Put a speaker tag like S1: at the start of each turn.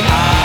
S1: I